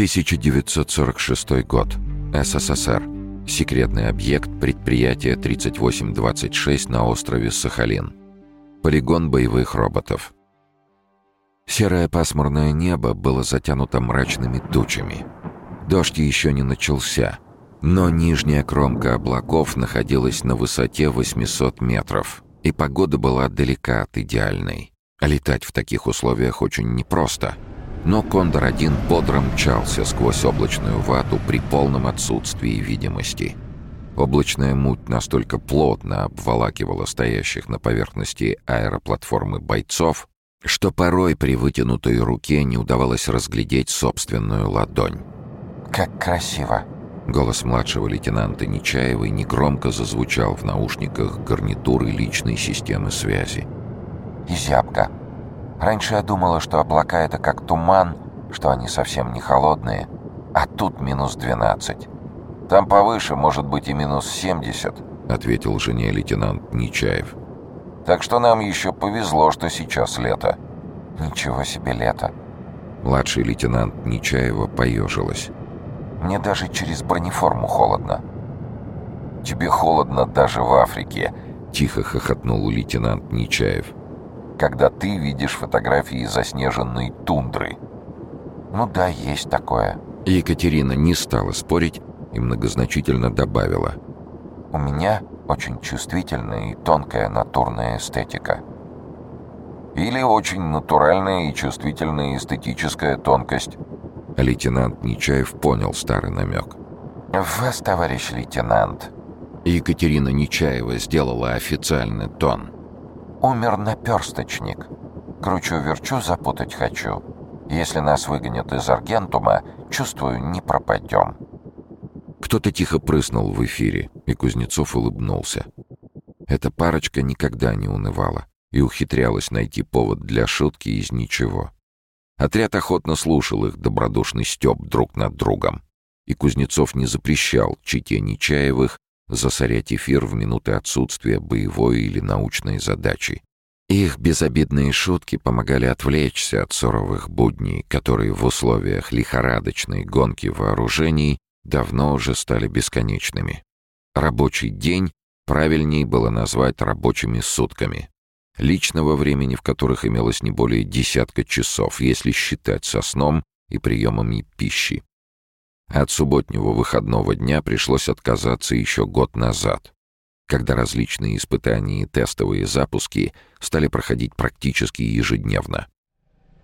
1946 год. СССР. Секретный объект предприятия 3826 на острове Сахалин. Полигон боевых роботов. Серое пасмурное небо было затянуто мрачными тучами. Дождь еще не начался, но нижняя кромка облаков находилась на высоте 800 метров, и погода была далека от идеальной. Летать в таких условиях очень непросто — но Кондор-1 бодро мчался сквозь облачную вату при полном отсутствии видимости. Облачная муть настолько плотно обволакивала стоящих на поверхности аэроплатформы бойцов, что порой при вытянутой руке не удавалось разглядеть собственную ладонь. «Как красиво!» Голос младшего лейтенанта Нечаевой негромко зазвучал в наушниках гарнитуры личной системы связи. «И зябко!» Раньше я думала, что облака — это как туман, что они совсем не холодные, а тут минус 12. Там повыше может быть и минус 70, — ответил жене лейтенант Нечаев. Так что нам еще повезло, что сейчас лето. Ничего себе лето. Младший лейтенант Нечаева поежилась. Мне даже через бронеформу холодно. Тебе холодно даже в Африке, — тихо хохотнул лейтенант Нечаев когда ты видишь фотографии заснеженной тундры. Ну да, есть такое. Екатерина не стала спорить и многозначительно добавила. У меня очень чувствительная и тонкая натурная эстетика. Или очень натуральная и чувствительная эстетическая тонкость. Лейтенант Нечаев понял старый намек. «Вас, товарищ лейтенант!» Екатерина Нечаева сделала официальный тон – Умер наперсточник. Кручу-верчу запутать хочу. Если нас выгонят из Аргентума, чувствую, не пропадем». Кто-то тихо прыснул в эфире, и Кузнецов улыбнулся. Эта парочка никогда не унывала и ухитрялась найти повод для шутки из ничего. Отряд охотно слушал их добродушный стёб друг над другом, и Кузнецов не запрещал чите Нечаевых засорять эфир в минуты отсутствия боевой или научной задачи. Их безобидные шутки помогали отвлечься от суровых будней, которые в условиях лихорадочной гонки вооружений давно уже стали бесконечными. Рабочий день правильней было назвать рабочими сутками. Личного времени, в которых имелось не более десятка часов, если считать со сном и приемами пищи. От субботнего выходного дня пришлось отказаться еще год назад, когда различные испытания и тестовые запуски стали проходить практически ежедневно.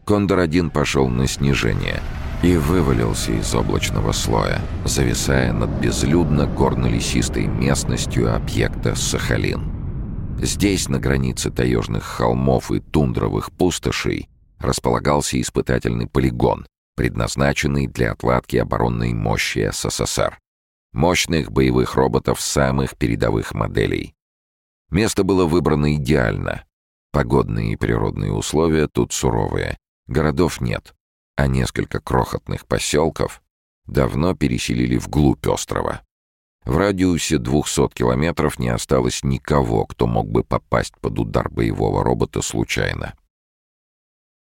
Кондор-1 пошел на снижение и вывалился из облачного слоя, зависая над безлюдно горно-лесистой местностью объекта Сахалин. Здесь, на границе таежных холмов и тундровых пустошей, располагался испытательный полигон, предназначенный для отладки оборонной мощи СССР. Мощных боевых роботов самых передовых моделей. Место было выбрано идеально. Погодные и природные условия тут суровые. Городов нет, а несколько крохотных поселков давно переселили вглубь острова. В радиусе 200 километров не осталось никого, кто мог бы попасть под удар боевого робота случайно.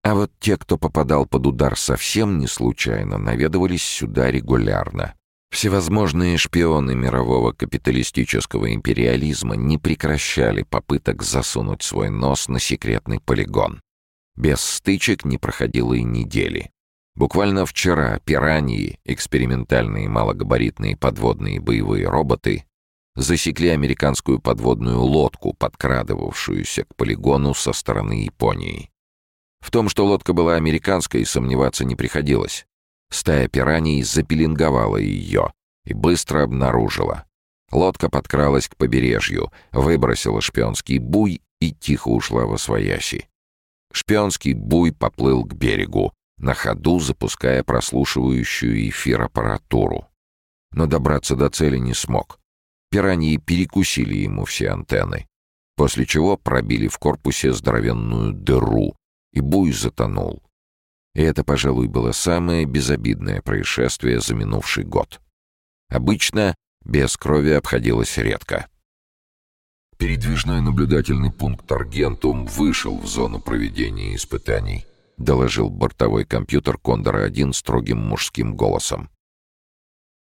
А вот те, кто попадал под удар совсем не случайно, наведывались сюда регулярно. Всевозможные шпионы мирового капиталистического империализма не прекращали попыток засунуть свой нос на секретный полигон. Без стычек не проходило и недели. Буквально вчера пираньи, экспериментальные малогабаритные подводные боевые роботы, засекли американскую подводную лодку, подкрадывавшуюся к полигону со стороны Японии. В том, что лодка была американской, сомневаться не приходилось. Стая пираний запеленговала ее и быстро обнаружила. Лодка подкралась к побережью, выбросила шпионский буй и тихо ушла во свояси. Шпионский буй поплыл к берегу, на ходу запуская прослушивающую эфир-аппаратуру. Но добраться до цели не смог. Пираньи перекусили ему все антенны, после чего пробили в корпусе здоровенную дыру, и буй затонул. И это, пожалуй, было самое безобидное происшествие за минувший год. Обычно без крови обходилось редко. Передвижной наблюдательный пункт Аргентум вышел в зону проведения испытаний. — доложил бортовой компьютер Кондора-1 строгим мужским голосом.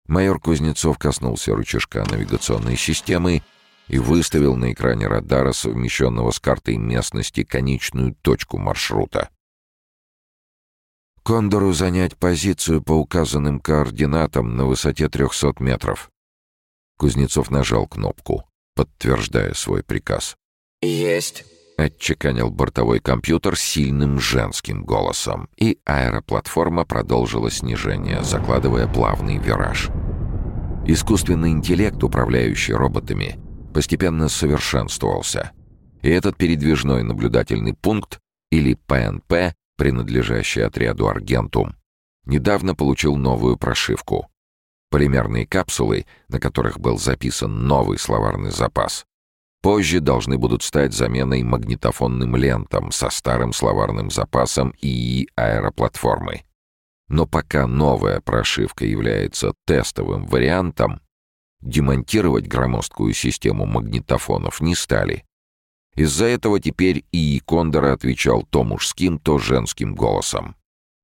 Майор Кузнецов коснулся рычажка навигационной системы и выставил на экране радара, совмещенного с картой местности, конечную точку маршрута. Кондору занять позицию по указанным координатам на высоте 300 метров. Кузнецов нажал кнопку, подтверждая свой приказ. «Есть», — отчеканил бортовой компьютер сильным женским голосом, и аэроплатформа продолжила снижение, закладывая плавный вираж. Искусственный интеллект, управляющий роботами, постепенно совершенствовался. И этот передвижной наблюдательный пункт, или ПНП, принадлежащий отряду «Аргентум», недавно получил новую прошивку. Полимерные капсулы, на которых был записан новый словарный запас, позже должны будут стать заменой магнитофонным лентам со старым словарным запасом ИИ аэроплатформы. Но пока новая прошивка является тестовым вариантом, демонтировать громоздкую систему магнитофонов не стали. Из-за этого теперь и Кондора отвечал то мужским, то женским голосом,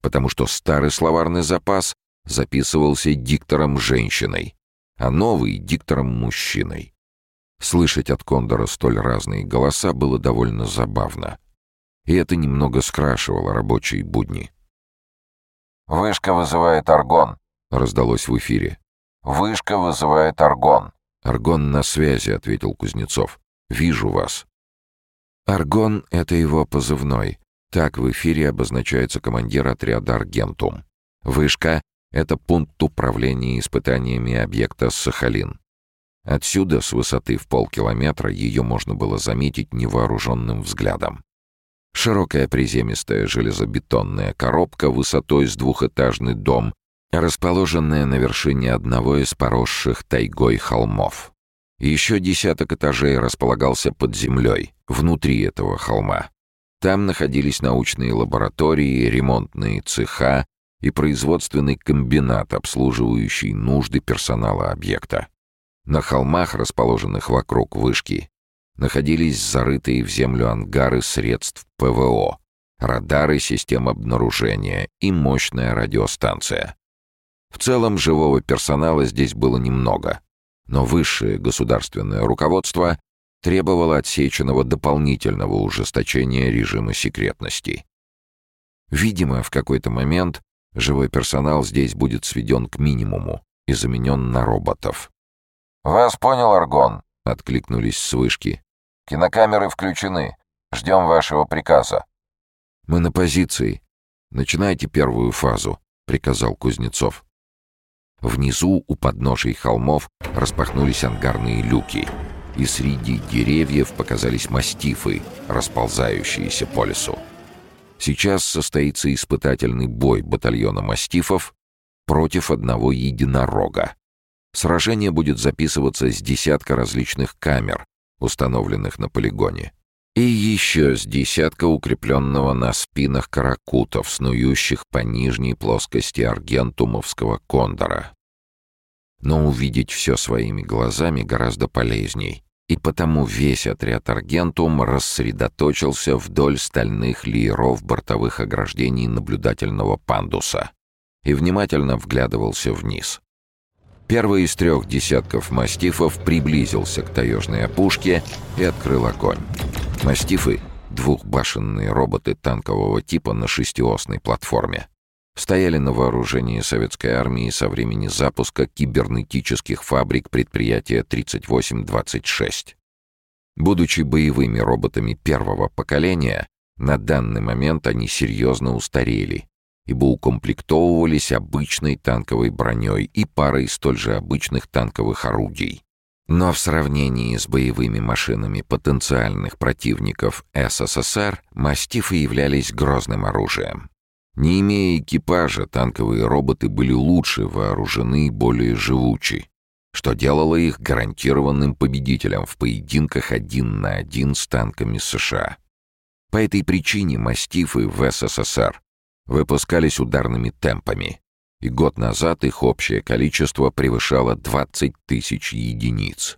потому что старый словарный запас записывался диктором-женщиной, а новый — диктором-мужчиной. Слышать от Кондора столь разные голоса было довольно забавно, и это немного скрашивало рабочие будни. «Вышка вызывает аргон», — раздалось в эфире. «Вышка вызывает аргон». «Аргон на связи», — ответил Кузнецов. «Вижу вас». Аргон — это его позывной. Так в эфире обозначается командир отряда «Аргентум». Вышка — это пункт управления испытаниями объекта «Сахалин». Отсюда, с высоты в полкилометра, ее можно было заметить невооруженным взглядом. Широкая приземистая железобетонная коробка высотой с двухэтажный дом, расположенная на вершине одного из поросших тайгой холмов. Еще десяток этажей располагался под землей, внутри этого холма. Там находились научные лаборатории, ремонтные цеха и производственный комбинат, обслуживающий нужды персонала объекта. На холмах, расположенных вокруг вышки, находились зарытые в землю ангары средств ПВО, радары систем обнаружения и мощная радиостанция. В целом живого персонала здесь было немного, но высшее государственное руководство требовало отсеченного дополнительного ужесточения режима секретности. Видимо, в какой-то момент живой персонал здесь будет сведен к минимуму и заменен на роботов. «Вас понял, Аргон», — откликнулись с вышки. «Кинокамеры включены. Ждем вашего приказа». «Мы на позиции. Начинайте первую фазу», — приказал Кузнецов. Внизу, у подножий холмов, распахнулись ангарные люки, и среди деревьев показались мастифы, расползающиеся по лесу. Сейчас состоится испытательный бой батальона мастифов против одного единорога. Сражение будет записываться с десятка различных камер, установленных на полигоне. И еще с десятка укрепленного на спинах каракутов, снующих по нижней плоскости аргентумовского кондора. Но увидеть все своими глазами гораздо полезней, и потому весь отряд Аргентум рассредоточился вдоль стальных лееров бортовых ограждений наблюдательного пандуса и внимательно вглядывался вниз. Первый из трех десятков мастифов приблизился к таежной опушке и открыл огонь. Мастифы — двухбашенные роботы танкового типа на шестиосной платформе. Стояли на вооружении советской армии со времени запуска кибернетических фабрик предприятия 3826. Будучи боевыми роботами первого поколения, на данный момент они серьезно устарели ибо укомплектовывались обычной танковой броней и парой столь же обычных танковых орудий. Но в сравнении с боевыми машинами потенциальных противников СССР, мастифы являлись грозным оружием. Не имея экипажа, танковые роботы были лучше вооружены и более живучи, что делало их гарантированным победителем в поединках один на один с танками США. По этой причине мастифы в СССР выпускались ударными темпами, и год назад их общее количество превышало 20 тысяч единиц.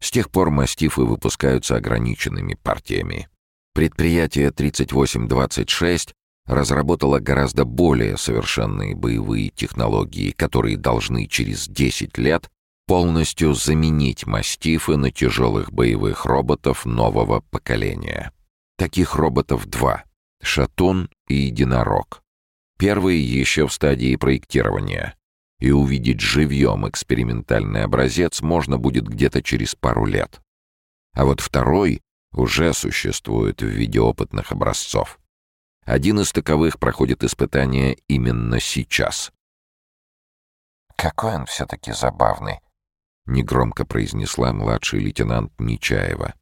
С тех пор мастифы выпускаются ограниченными партиями. Предприятие 3826 разработало гораздо более совершенные боевые технологии, которые должны через 10 лет полностью заменить мастифы на тяжелых боевых роботов нового поколения. Таких роботов два — «Шатун» и «Единорог». Первый еще в стадии проектирования, и увидеть живьем экспериментальный образец можно будет где-то через пару лет. А вот второй уже существует в виде опытных образцов. Один из таковых проходит испытания именно сейчас. «Какой он все-таки забавный», — негромко произнесла младший лейтенант Нечаева.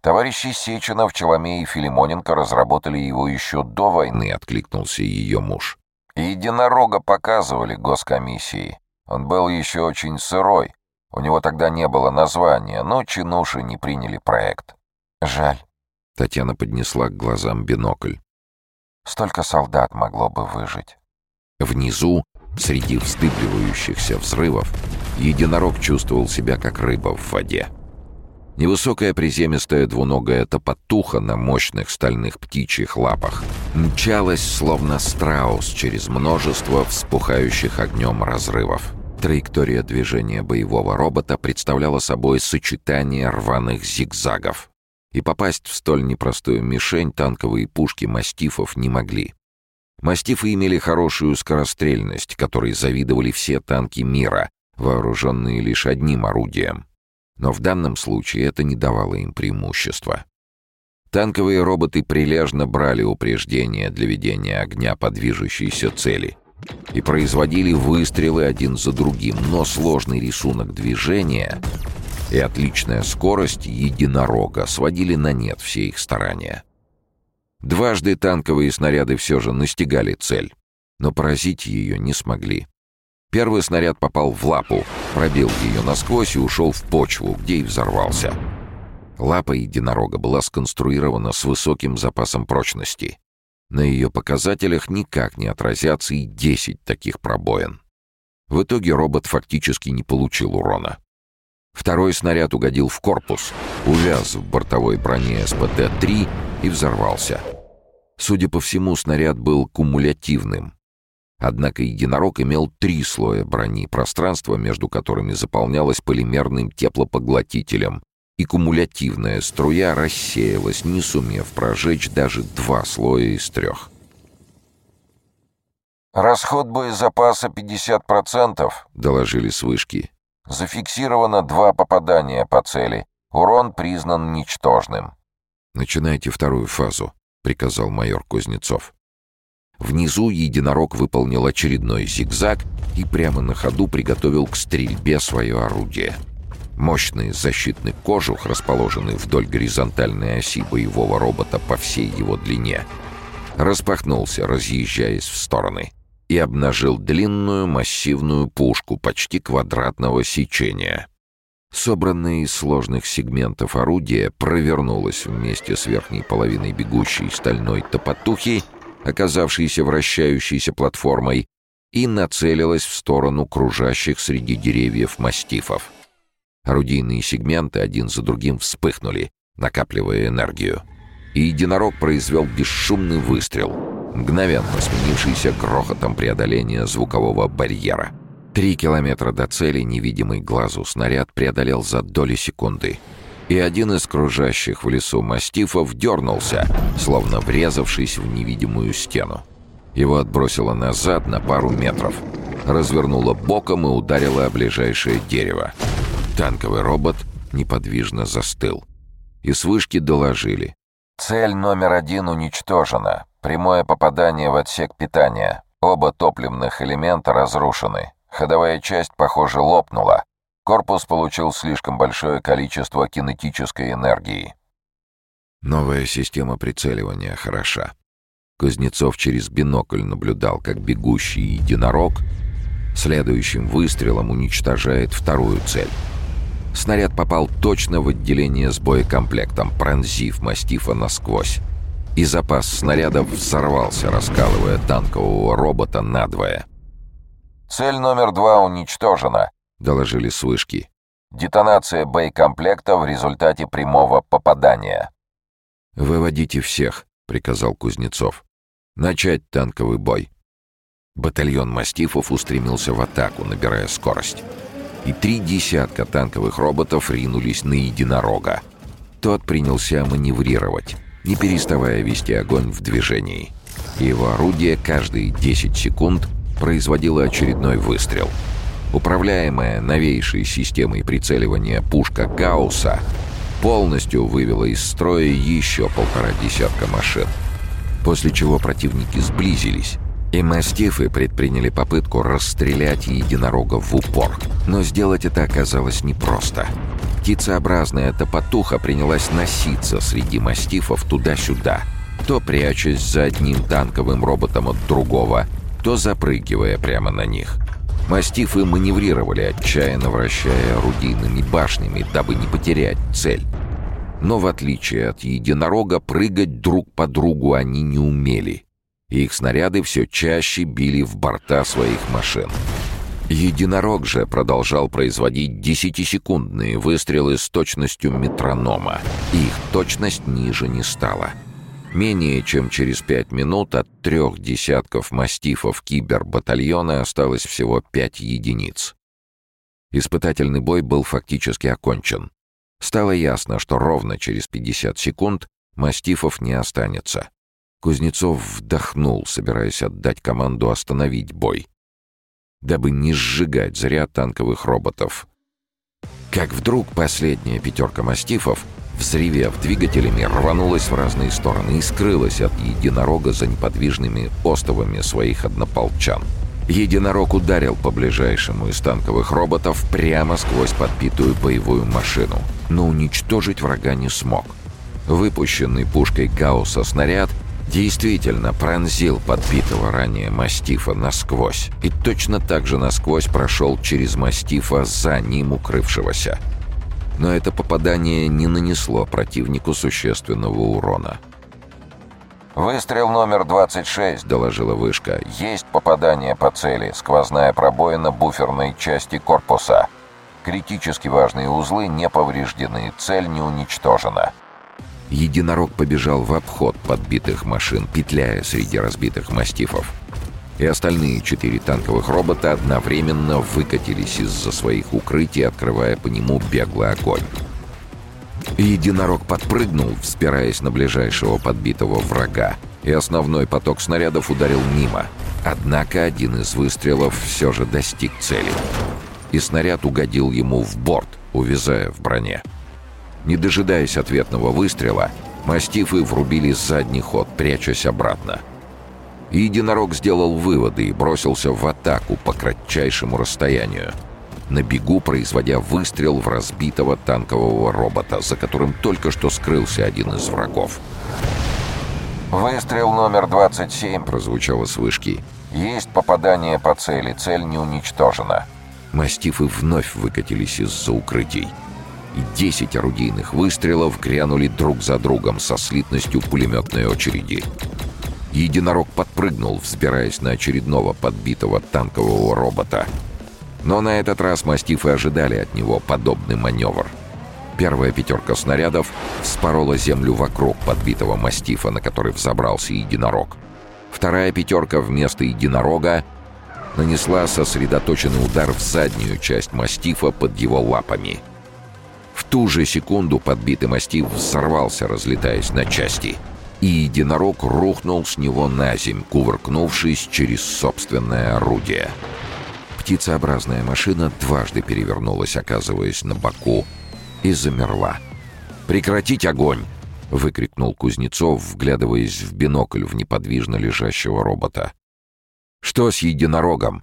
«Товарищи Сеченов, Челомей и Филимоненко разработали его еще до войны», — откликнулся ее муж. «Единорога показывали госкомиссии. Он был еще очень сырой. У него тогда не было названия, но чинуши не приняли проект. Жаль. Татьяна поднесла к глазам бинокль. Столько солдат могло бы выжить. Внизу, среди вздыбливающихся взрывов, единорог чувствовал себя как рыба в воде. Невысокая приземистая двуногая топотуха на мощных стальных птичьих лапах мчалась, словно страус, через множество вспухающих огнем разрывов. Траектория движения боевого робота представляла собой сочетание рваных зигзагов и попасть в столь непростую мишень танковые пушки мастифов не могли. Мастифы имели хорошую скорострельность, которой завидовали все танки мира, вооруженные лишь одним орудием. Но в данном случае это не давало им преимущества. Танковые роботы прилежно брали упреждения для ведения огня по движущейся цели и производили выстрелы один за другим, но сложный рисунок движения и отличная скорость единорога сводили на нет все их старания. Дважды танковые снаряды все же настигали цель, но поразить ее не смогли. Первый снаряд попал в лапу, пробил ее насквозь и ушел в почву, где и взорвался. Лапа единорога была сконструирована с высоким запасом прочности. На ее показателях никак не отразятся и 10 таких пробоин. В итоге робот фактически не получил урона. Второй снаряд угодил в корпус, увяз в бортовой броне СПТ-3 и взорвался. Судя по всему, снаряд был кумулятивным. Однако единорог имел три слоя брони, пространство между которыми заполнялось полимерным теплопоглотителем, и кумулятивная струя рассеялась, не сумев прожечь даже два слоя из трех. «Расход боезапаса 50%, — доложили с вышки. Зафиксировано два попадания по цели. Урон признан ничтожным. «Начинайте вторую фазу», — приказал майор Кузнецов. Внизу единорог выполнил очередной зигзаг и прямо на ходу приготовил к стрельбе свое орудие. Мощный защитный кожух, расположенный вдоль горизонтальной оси боевого робота по всей его длине, распахнулся, разъезжаясь в стороны и обнажил длинную массивную пушку почти квадратного сечения. Собранное из сложных сегментов орудие провернулось вместе с верхней половиной бегущей стальной топотухи, оказавшейся вращающейся платформой, и нацелилось в сторону кружащих среди деревьев мастифов. Орудийные сегменты один за другим вспыхнули, накапливая энергию. И единорог произвел бесшумный выстрел — мгновенно сменившийся грохотом преодоления звукового барьера. Три километра до цели невидимый глазу снаряд преодолел за доли секунды. И один из кружащих в лесу мастифов дернулся, словно врезавшись в невидимую стену. Его отбросило назад на пару метров, развернуло боком и ударило о ближайшее дерево. Танковый робот неподвижно застыл. И с вышки доложили. «Цель номер один уничтожена. Прямое попадание в отсек питания. Оба топливных элемента разрушены. Ходовая часть, похоже, лопнула. Корпус получил слишком большое количество кинетической энергии. Новая система прицеливания хороша. Кузнецов через бинокль наблюдал, как бегущий единорог следующим выстрелом уничтожает вторую цель. Снаряд попал точно в отделение с боекомплектом, пронзив мастифа насквозь и запас снарядов взорвался, раскалывая танкового робота надвое. «Цель номер два уничтожена», — доложили с вышки. «Детонация боекомплекта в результате прямого попадания». «Выводите всех», — приказал Кузнецов. «Начать танковый бой». Батальон мастифов устремился в атаку, набирая скорость. И три десятка танковых роботов ринулись на единорога. Тот принялся маневрировать, не переставая вести огонь в движении. Его орудие каждые 10 секунд производило очередной выстрел. Управляемая новейшей системой прицеливания пушка Гаусса полностью вывела из строя еще полтора десятка машин. После чего противники сблизились, и мастифы предприняли попытку расстрелять единорога в упор. Но сделать это оказалось непросто. Птицеобразная топотуха принялась носиться среди мастифов туда-сюда, то прячась за одним танковым роботом от другого, то запрыгивая прямо на них. Мастифы маневрировали, отчаянно вращая орудийными башнями, дабы не потерять цель. Но в отличие от единорога, прыгать друг по другу они не умели — их снаряды все чаще били в борта своих машин. Единорог же продолжал производить десятисекундные выстрелы с точностью метронома. Их точность ниже не стала. Менее чем через пять минут от трех десятков мастифов кибербатальона осталось всего пять единиц. Испытательный бой был фактически окончен. Стало ясно, что ровно через 50 секунд мастифов не останется. Кузнецов вдохнул, собираясь отдать команду остановить бой, дабы не сжигать зря танковых роботов. Как вдруг последняя пятерка мастифов, взревев двигателями, рванулась в разные стороны и скрылась от единорога за неподвижными остовами своих однополчан. Единорог ударил по ближайшему из танковых роботов прямо сквозь подбитую боевую машину, но уничтожить врага не смог. Выпущенный пушкой Гаусса снаряд — действительно пронзил подбитого ранее мастифа насквозь и точно так же насквозь прошел через мастифа за ним укрывшегося. Но это попадание не нанесло противнику существенного урона. «Выстрел номер 26», — доложила вышка. «Есть попадание по цели. Сквозная пробоина буферной части корпуса. Критически важные узлы не повреждены. Цель не уничтожена». Единорог побежал в обход подбитых машин, петляя среди разбитых мастифов. И остальные четыре танковых робота одновременно выкатились из-за своих укрытий, открывая по нему беглый огонь. Единорог подпрыгнул, взбираясь на ближайшего подбитого врага, и основной поток снарядов ударил мимо. Однако один из выстрелов все же достиг цели. И снаряд угодил ему в борт, увязая в броне. Не дожидаясь ответного выстрела, мастифы врубили задний ход, прячась обратно. Единорог сделал выводы и бросился в атаку по кратчайшему расстоянию, на бегу производя выстрел в разбитого танкового робота, за которым только что скрылся один из врагов. «Выстрел номер 27», — прозвучало с вышки. «Есть попадание по цели, цель не уничтожена». Мастифы вновь выкатились из-за укрытий и десять орудийных выстрелов грянули друг за другом со слитностью пулеметной очереди. Единорог подпрыгнул, взбираясь на очередного подбитого танкового робота. Но на этот раз мастифы ожидали от него подобный маневр. Первая пятерка снарядов вспорола землю вокруг подбитого мастифа, на который взобрался единорог. Вторая пятерка вместо единорога нанесла сосредоточенный удар в заднюю часть мастифа под его лапами — в ту же секунду подбитый мастив взорвался, разлетаясь на части. И единорог рухнул с него на земь, кувыркнувшись через собственное орудие. Птицеобразная машина дважды перевернулась, оказываясь на боку, и замерла. «Прекратить огонь!» — выкрикнул Кузнецов, вглядываясь в бинокль в неподвижно лежащего робота. «Что с единорогом?»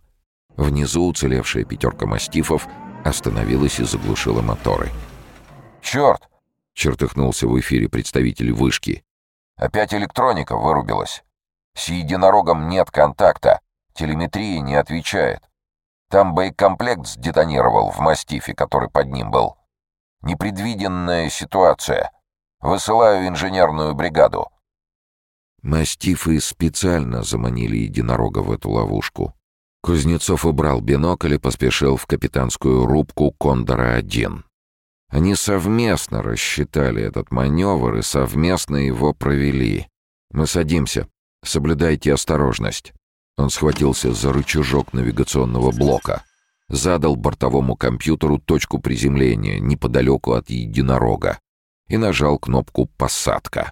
Внизу уцелевшая пятерка мастифов остановилась и заглушила моторы. «Черт!» — чертыхнулся в эфире представитель вышки. «Опять электроника вырубилась. С единорогом нет контакта. Телеметрия не отвечает. Там боекомплект сдетонировал в мастифе, который под ним был. Непредвиденная ситуация. Высылаю инженерную бригаду». Мастифы специально заманили единорога в эту ловушку. Кузнецов убрал бинокль и поспешил в капитанскую рубку «Кондора-1». Они совместно рассчитали этот маневр и совместно его провели. Мы садимся. Соблюдайте осторожность. Он схватился за рычажок навигационного блока. Задал бортовому компьютеру точку приземления неподалеку от единорога и нажал кнопку «Посадка».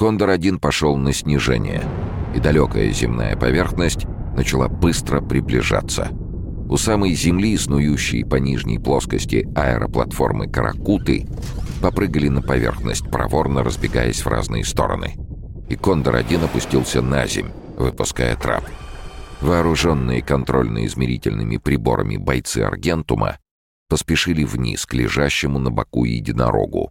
Кондор-1 пошел на снижение, и далекая земная поверхность начала быстро приближаться. У самой земли, снующей по нижней плоскости аэроплатформы «Каракуты», попрыгали на поверхность, проворно разбегаясь в разные стороны. И Кондор-1 опустился на земь, выпуская трап. Вооруженные контрольно-измерительными приборами бойцы Аргентума поспешили вниз к лежащему на боку единорогу.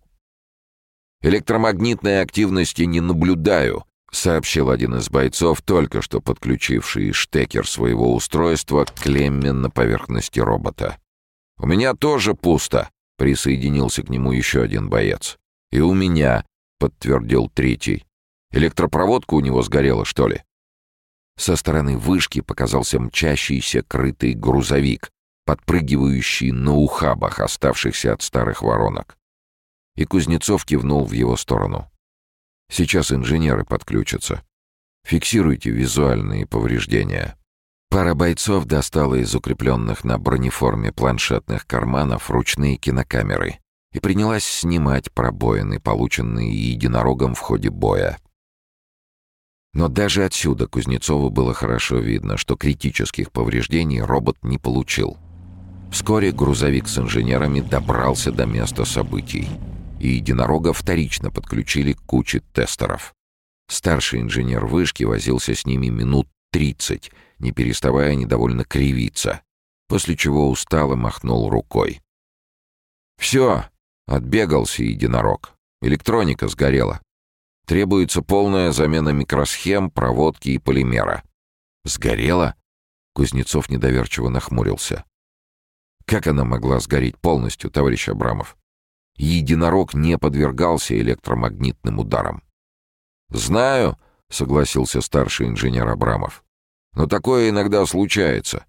«Электромагнитной активности не наблюдаю», — сообщил один из бойцов, только что подключивший штекер своего устройства к клемме на поверхности робота. «У меня тоже пусто», — присоединился к нему еще один боец. «И у меня», — подтвердил третий. «Электропроводка у него сгорела, что ли?» Со стороны вышки показался мчащийся крытый грузовик, подпрыгивающий на ухабах, оставшихся от старых воронок. И Кузнецов кивнул в его сторону. «Сейчас инженеры подключатся. Фиксируйте визуальные повреждения». Пара бойцов достала из укрепленных на бронеформе планшетных карманов ручные кинокамеры и принялась снимать пробоины, полученные единорогом в ходе боя. Но даже отсюда Кузнецову было хорошо видно, что критических повреждений робот не получил. Вскоре грузовик с инженерами добрался до места событий, и единорога вторично подключили к куче тестеров. Старший инженер вышки возился с ними минут 30, не переставая недовольно кривиться, после чего устало махнул рукой. «Все!» — отбегался единорог. «Электроника сгорела. Требуется полная замена микросхем, проводки и полимера. Сгорела? Кузнецов недоверчиво нахмурился. Как она могла сгореть полностью, товарищ Абрамов? Единорог не подвергался электромагнитным ударам. «Знаю», — согласился старший инженер Абрамов. «Но такое иногда случается.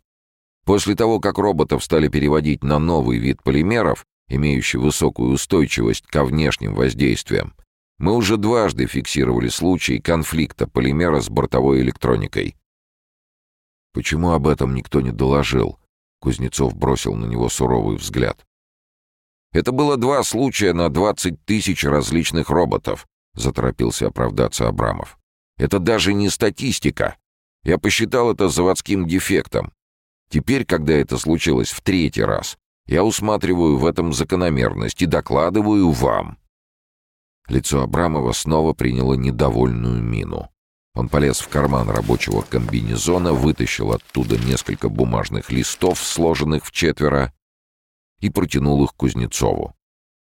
После того, как роботов стали переводить на новый вид полимеров, имеющий высокую устойчивость ко внешним воздействиям, мы уже дважды фиксировали случаи конфликта полимера с бортовой электроникой. Почему об этом никто не доложил? Кузнецов бросил на него суровый взгляд. Это было два случая на 20 тысяч различных роботов, заторопился оправдаться Абрамов. Это даже не статистика. Я посчитал это заводским дефектом. Теперь, когда это случилось в третий раз, я усматриваю в этом закономерность и докладываю вам. Лицо Абрамова снова приняло недовольную мину. Он полез в карман рабочего комбинезона, вытащил оттуда несколько бумажных листов, сложенных в четверо, и протянул их Кузнецову.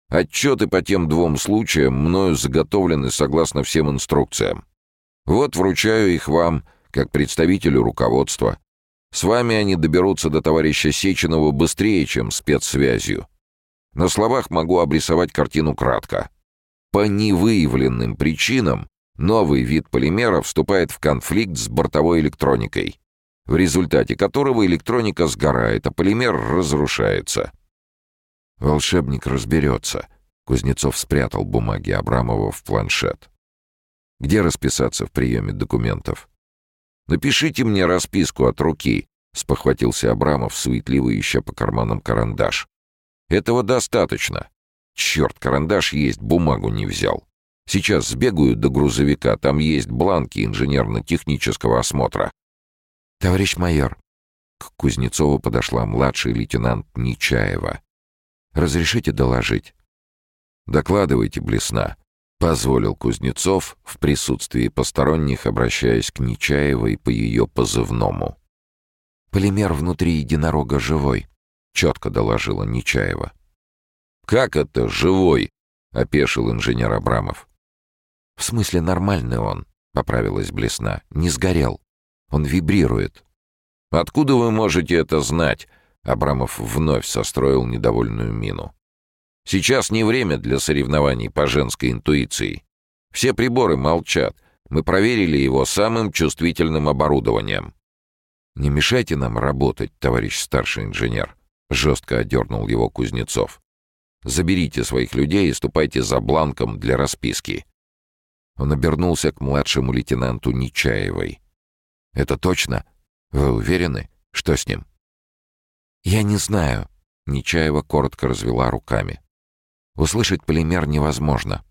Отчеты по тем двум случаям мною заготовлены согласно всем инструкциям. Вот вручаю их вам, как представителю руководства. С вами они доберутся до товарища Сеченова быстрее, чем спецсвязью. На словах могу обрисовать картину кратко. По невыявленным причинам новый вид полимера вступает в конфликт с бортовой электроникой, в результате которого электроника сгорает, а полимер разрушается. Волшебник разберется. Кузнецов спрятал бумаги Абрамова в планшет. Где расписаться в приеме документов? «Напишите мне расписку от руки», — спохватился Абрамов, суетливо ища по карманам карандаш. «Этого достаточно. Черт, карандаш есть, бумагу не взял. Сейчас сбегаю до грузовика, там есть бланки инженерно-технического осмотра. Товарищ майор, к Кузнецову подошла младший лейтенант Нечаева. Разрешите доложить? Докладывайте, Блесна. Позволил Кузнецов в присутствии посторонних, обращаясь к Нечаевой по ее позывному. «Полимер внутри единорога живой», — четко доложила Нечаева. «Как это живой?» — опешил инженер Абрамов. «В смысле нормальный он», — поправилась Блесна. «Не сгорел. Он вибрирует». «Откуда вы можете это знать?» Абрамов вновь состроил недовольную мину. «Сейчас не время для соревнований по женской интуиции. Все приборы молчат. Мы проверили его самым чувствительным оборудованием». «Не мешайте нам работать, товарищ старший инженер», — жестко одернул его Кузнецов. Заберите своих людей и ступайте за бланком для расписки». Он обернулся к младшему лейтенанту Нечаевой. «Это точно? Вы уверены? Что с ним?» «Я не знаю», — Нечаева коротко развела руками. «Услышать полимер невозможно.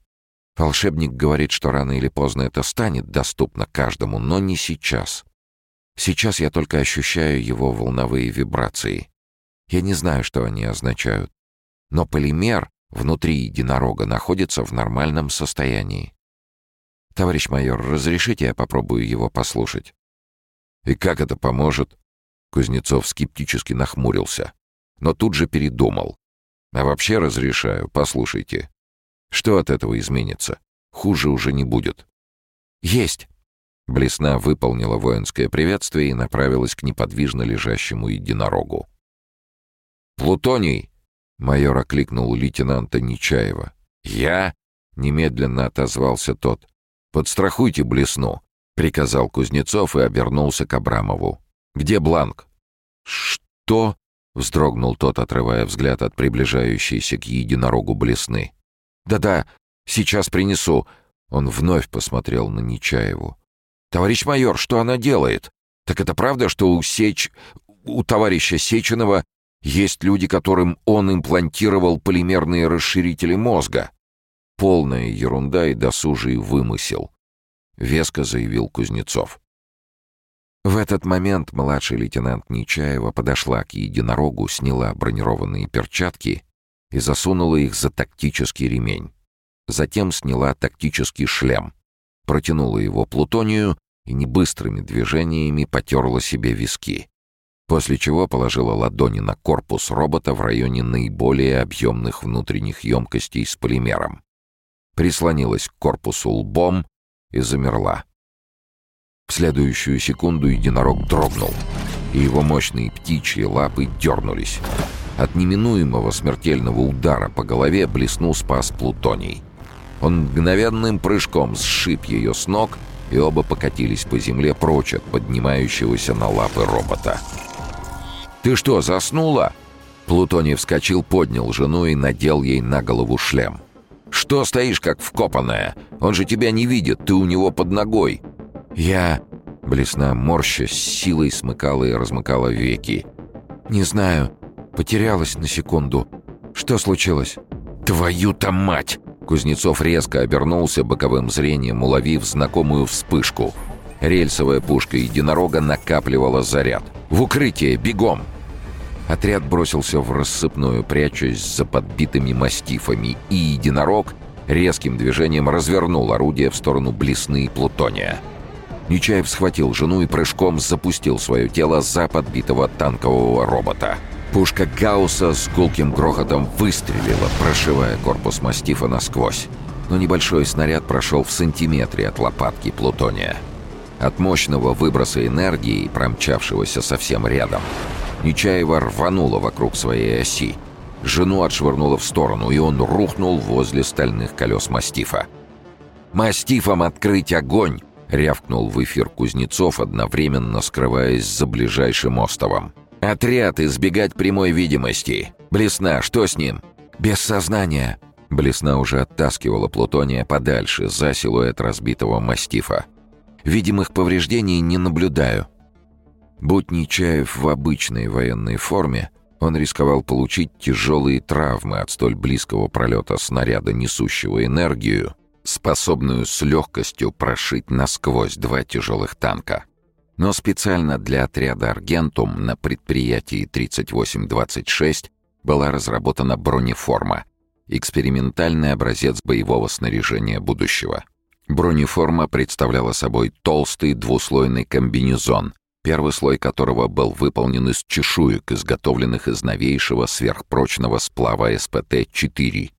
Волшебник говорит, что рано или поздно это станет доступно каждому, но не сейчас. Сейчас я только ощущаю его волновые вибрации. Я не знаю, что они означают. Но полимер внутри единорога находится в нормальном состоянии. «Товарищ майор, разрешите я попробую его послушать?» «И как это поможет?» Кузнецов скептически нахмурился, но тут же передумал. «А вообще разрешаю, послушайте. Что от этого изменится? Хуже уже не будет». «Есть!» Блесна выполнила воинское приветствие и направилась к неподвижно лежащему единорогу. «Плутоний!» — майор окликнул лейтенанта Нечаева. «Я?» — немедленно отозвался тот. «Подстрахуйте блесну», — приказал Кузнецов и обернулся к Абрамову. «Где бланк?» «Что?» — вздрогнул тот, отрывая взгляд от приближающейся к единорогу блесны. «Да-да, сейчас принесу». Он вновь посмотрел на Нечаеву. «Товарищ майор, что она делает? Так это правда, что у Сеч... у товарища Сеченова есть люди, которым он имплантировал полимерные расширители мозга?» Полная ерунда и досужий вымысел, — веско заявил Кузнецов. В этот момент младший лейтенант Нечаева подошла к единорогу, сняла бронированные перчатки и засунула их за тактический ремень. Затем сняла тактический шлем, протянула его плутонию и небыстрыми движениями потерла себе виски, после чего положила ладони на корпус робота в районе наиболее объемных внутренних емкостей с полимером прислонилась к корпусу лбом и замерла. Следующую секунду единорог дрогнул, и его мощные птичьи лапы дернулись. От неминуемого смертельного удара по голове блеснул спас Плутоний. Он мгновенным прыжком сшиб ее с ног, и оба покатились по земле прочь от поднимающегося на лапы робота. «Ты что, заснула?» Плутоний вскочил, поднял жену и надел ей на голову шлем. Что стоишь, как вкопанная? Он же тебя не видит, ты у него под ногой». «Я...» — блесна морща с силой смыкала и размыкала веки. «Не знаю. Потерялась на секунду. Что случилось?» «Твою-то мать!» Кузнецов резко обернулся боковым зрением, уловив знакомую вспышку. Рельсовая пушка единорога накапливала заряд. «В укрытие! Бегом!» Отряд бросился в рассыпную, прячась за подбитыми мастифами, и единорог резким движением развернул орудие в сторону блесны и плутония. Нечаев схватил жену и прыжком запустил свое тело за подбитого танкового робота. Пушка Гаусса с гулким грохотом выстрелила, прошивая корпус мастифа насквозь. Но небольшой снаряд прошел в сантиметре от лопатки плутония. От мощного выброса энергии, промчавшегося совсем рядом, Нечаева рванула вокруг своей оси. Жену отшвырнула в сторону, и он рухнул возле стальных колес мастифа. «Мастифом открыть огонь!» — рявкнул в эфир Кузнецов, одновременно скрываясь за ближайшим островом. «Отряд избегать прямой видимости! Блесна, что с ним?» «Без сознания!» Блесна уже оттаскивала Плутония подальше, за силуэт разбитого мастифа. «Видимых повреждений не наблюдаю. Будь Нечаев в обычной военной форме, он рисковал получить тяжелые травмы от столь близкого пролета снаряда, несущего энергию, способную с легкостью прошить насквозь два тяжелых танка. Но специально для отряда «Аргентум» на предприятии 3826 была разработана бронеформа, экспериментальный образец боевого снаряжения будущего. Бронеформа представляла собой толстый двуслойный комбинезон, первый слой которого был выполнен из чешуек, изготовленных из новейшего сверхпрочного сплава СПТ-4.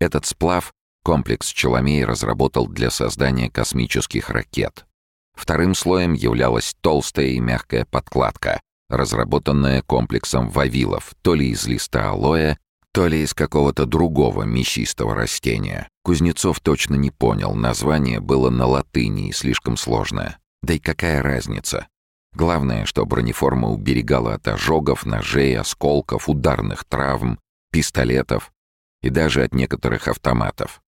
Этот сплав комплекс Челомей разработал для создания космических ракет. Вторым слоем являлась толстая и мягкая подкладка, разработанная комплексом вавилов, то ли из листа алоэ, то ли из какого-то другого мясистого растения. Кузнецов точно не понял, название было на латыни и слишком сложное. Да и какая разница? Главное, что бронеформа уберегала от ожогов, ножей, осколков, ударных травм, пистолетов и даже от некоторых автоматов.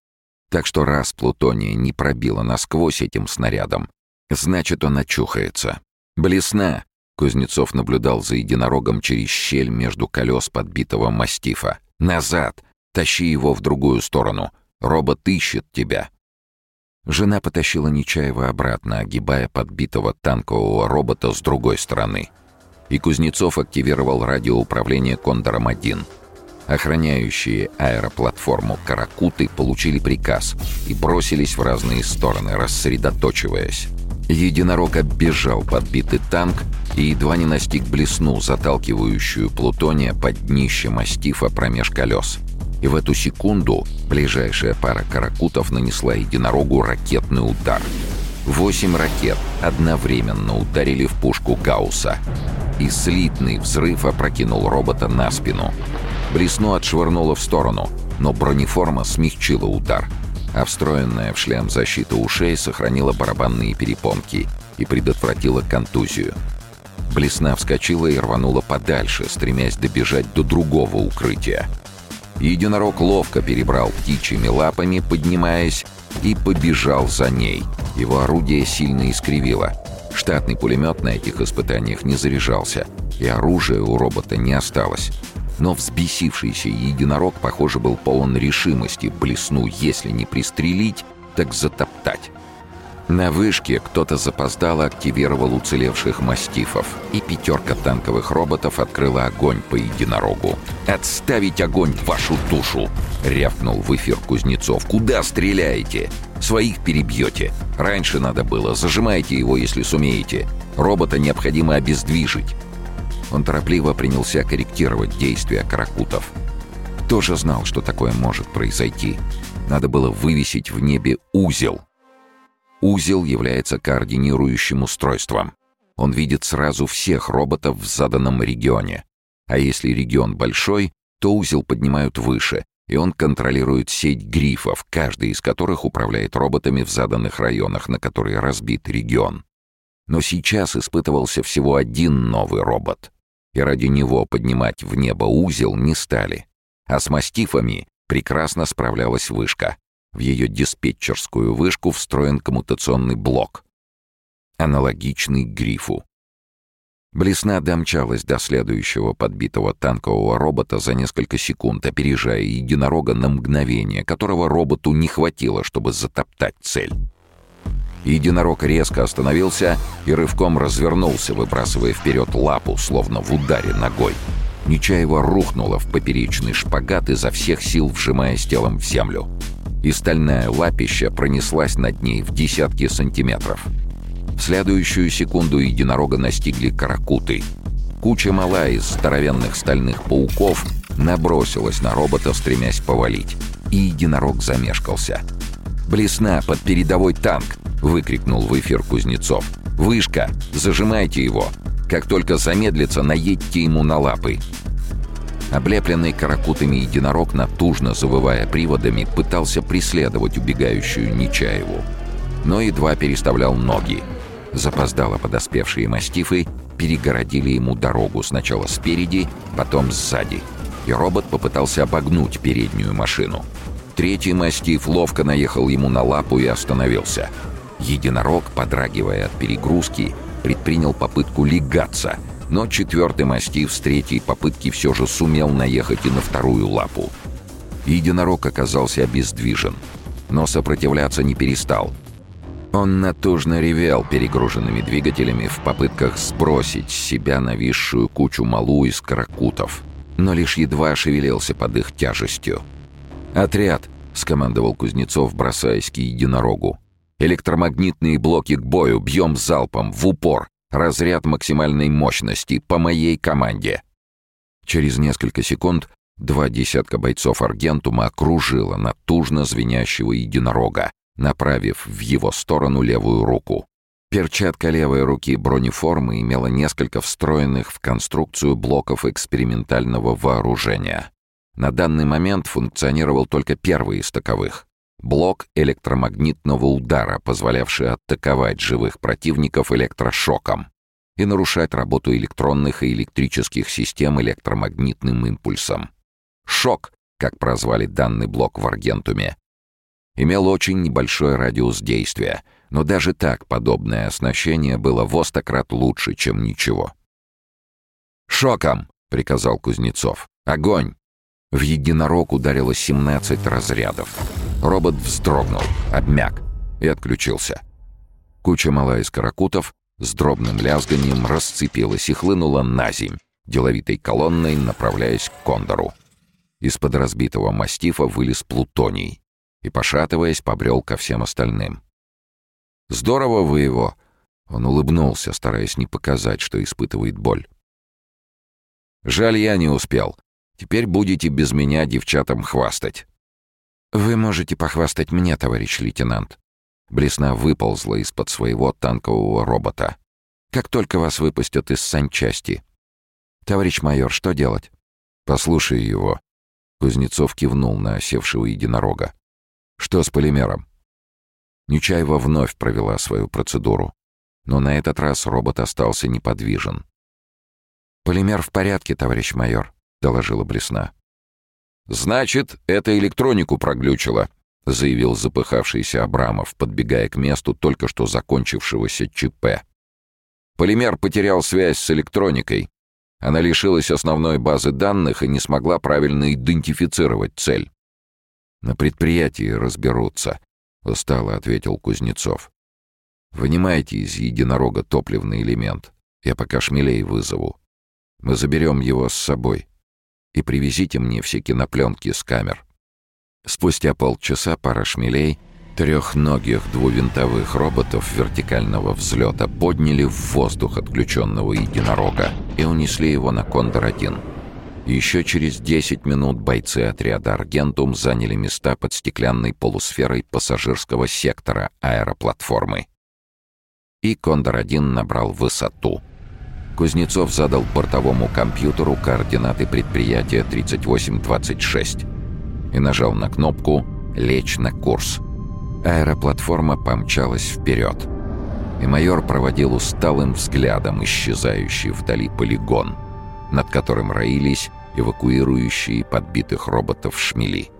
Так что раз Плутония не пробила насквозь этим снарядом, значит, он очухается. «Блесна!» — Кузнецов наблюдал за единорогом через щель между колес подбитого мастифа. «Назад! Тащи его в другую сторону! Робот ищет тебя!» Жена потащила Нечаева обратно, огибая подбитого танкового робота с другой стороны. И Кузнецов активировал радиоуправление «Кондором-1». Охраняющие аэроплатформу «Каракуты» получили приказ и бросились в разные стороны, рассредоточиваясь. Единорог оббежал подбитый танк и едва не настиг блесну, заталкивающую плутония под днище мастифа промеж колес. И в эту секунду ближайшая пара каракутов нанесла единорогу ракетный удар. Восемь ракет одновременно ударили в пушку Гаусса. И слитный взрыв опрокинул робота на спину. Блесну отшвырнуло в сторону, но бронеформа смягчила удар, а встроенная в шлем защита ушей сохранила барабанные перепонки и предотвратила контузию. Блесна вскочила и рванула подальше, стремясь добежать до другого укрытия. Единорог ловко перебрал птичьими лапами, поднимаясь, и побежал за ней. Его орудие сильно искривило. Штатный пулемет на этих испытаниях не заряжался, и оружия у робота не осталось. Но взбесившийся единорог, похоже, был полон решимости блесну, если не пристрелить, так затоптать. На вышке кто-то запоздало активировал уцелевших мастифов, и пятерка танковых роботов открыла огонь по единорогу. «Отставить огонь в вашу душу!» — рявкнул в эфир Кузнецов. «Куда стреляете? Своих перебьете. Раньше надо было. Зажимайте его, если сумеете. Робота необходимо обездвижить. Он торопливо принялся корректировать действия каракутов. Кто же знал, что такое может произойти? Надо было вывесить в небе узел. Узел является координирующим устройством. Он видит сразу всех роботов в заданном регионе. А если регион большой, то узел поднимают выше, и он контролирует сеть грифов, каждый из которых управляет роботами в заданных районах, на которые разбит регион. Но сейчас испытывался всего один новый робот и ради него поднимать в небо узел не стали. А с мастифами прекрасно справлялась вышка. В ее диспетчерскую вышку встроен коммутационный блок, аналогичный грифу. Блесна домчалась до следующего подбитого танкового робота за несколько секунд, опережая единорога на мгновение, которого роботу не хватило, чтобы затоптать цель. Единорог резко остановился и рывком развернулся, выбрасывая вперед лапу, словно в ударе ногой. Нечаева рухнула в поперечный шпагат, изо всех сил вжимаясь телом в землю. И стальная лапища пронеслась над ней в десятки сантиметров. В следующую секунду единорога настигли каракуты. Куча мала из здоровенных стальных пауков набросилась на робота, стремясь повалить. И единорог замешкался. «Блесна под передовой танк!» — выкрикнул в эфир Кузнецов. «Вышка! Зажимайте его! Как только замедлится, наедьте ему на лапы!» Облепленный каракутами единорог, натужно завывая приводами, пытался преследовать убегающую Нечаеву. Но едва переставлял ноги. Запоздало подоспевшие мастифы перегородили ему дорогу сначала спереди, потом сзади. И робот попытался обогнуть переднюю машину. Третий мастиф ловко наехал ему на лапу и остановился — Единорог, подрагивая от перегрузки, предпринял попытку легаться, но четвертый мастив с третьей попытки все же сумел наехать и на вторую лапу. Единорог оказался обездвижен, но сопротивляться не перестал. Он натужно ревел перегруженными двигателями в попытках сбросить с себя нависшую кучу малу из каракутов, но лишь едва шевелился под их тяжестью. «Отряд!» — скомандовал Кузнецов, бросаясь к единорогу. Электромагнитные блоки к бою, бьем залпом, в упор. Разряд максимальной мощности, по моей команде. Через несколько секунд два десятка бойцов Аргентума окружило натужно звенящего единорога, направив в его сторону левую руку. Перчатка левой руки бронеформы имела несколько встроенных в конструкцию блоков экспериментального вооружения. На данный момент функционировал только первый из таковых. Блок электромагнитного удара, позволявший атаковать живых противников электрошоком и нарушать работу электронных и электрических систем электромагнитным импульсом. Шок как прозвали данный блок в Аргентуме, имел очень небольшой радиус действия, но даже так подобное оснащение было в остократ лучше, чем ничего. «Шоком!» — приказал Кузнецов. «Огонь!» В единорог ударило 17 разрядов. Робот вздрогнул, обмяк и отключился. Куча мала из каракутов с дробным лязганием расцепилась и хлынула на земь, деловитой колонной направляясь к кондору. Из-под разбитого мастифа вылез плутоний и, пошатываясь, побрел ко всем остальным. «Здорово вы его!» Он улыбнулся, стараясь не показать, что испытывает боль. «Жаль, я не успел. Теперь будете без меня девчатам хвастать». «Вы можете похвастать мне, товарищ лейтенант». Блесна выползла из-под своего танкового робота. «Как только вас выпустят из санчасти». «Товарищ майор, что делать?» «Послушай его». Кузнецов кивнул на осевшего единорога. «Что с полимером?» Нечаева вновь провела свою процедуру, но на этот раз робот остался неподвижен. «Полимер в порядке, товарищ майор», — доложила Блесна. «Значит, это электронику проглючило», — заявил запыхавшийся Абрамов, подбегая к месту только что закончившегося ЧП. Полимер потерял связь с электроникой. Она лишилась основной базы данных и не смогла правильно идентифицировать цель. «На предприятии разберутся», — устало ответил Кузнецов. «Вынимайте из единорога топливный элемент. Я пока шмелей вызову. Мы заберем его с собой. И привезите мне все кинопленки с камер». Спустя полчаса пара шмелей, трехногих двувинтовых роботов вертикального взлета подняли в воздух отключенного единорога и унесли его на Кондор-1. Еще через 10 минут бойцы отряда «Аргентум» заняли места под стеклянной полусферой пассажирского сектора аэроплатформы. И «Кондор-1» набрал высоту. Кузнецов задал бортовому компьютеру координаты предприятия 3826 и нажал на кнопку «Лечь на курс». Аэроплатформа помчалась вперед. И майор проводил усталым взглядом исчезающий вдали полигон, над которым роились эвакуирующие подбитых роботов шмели.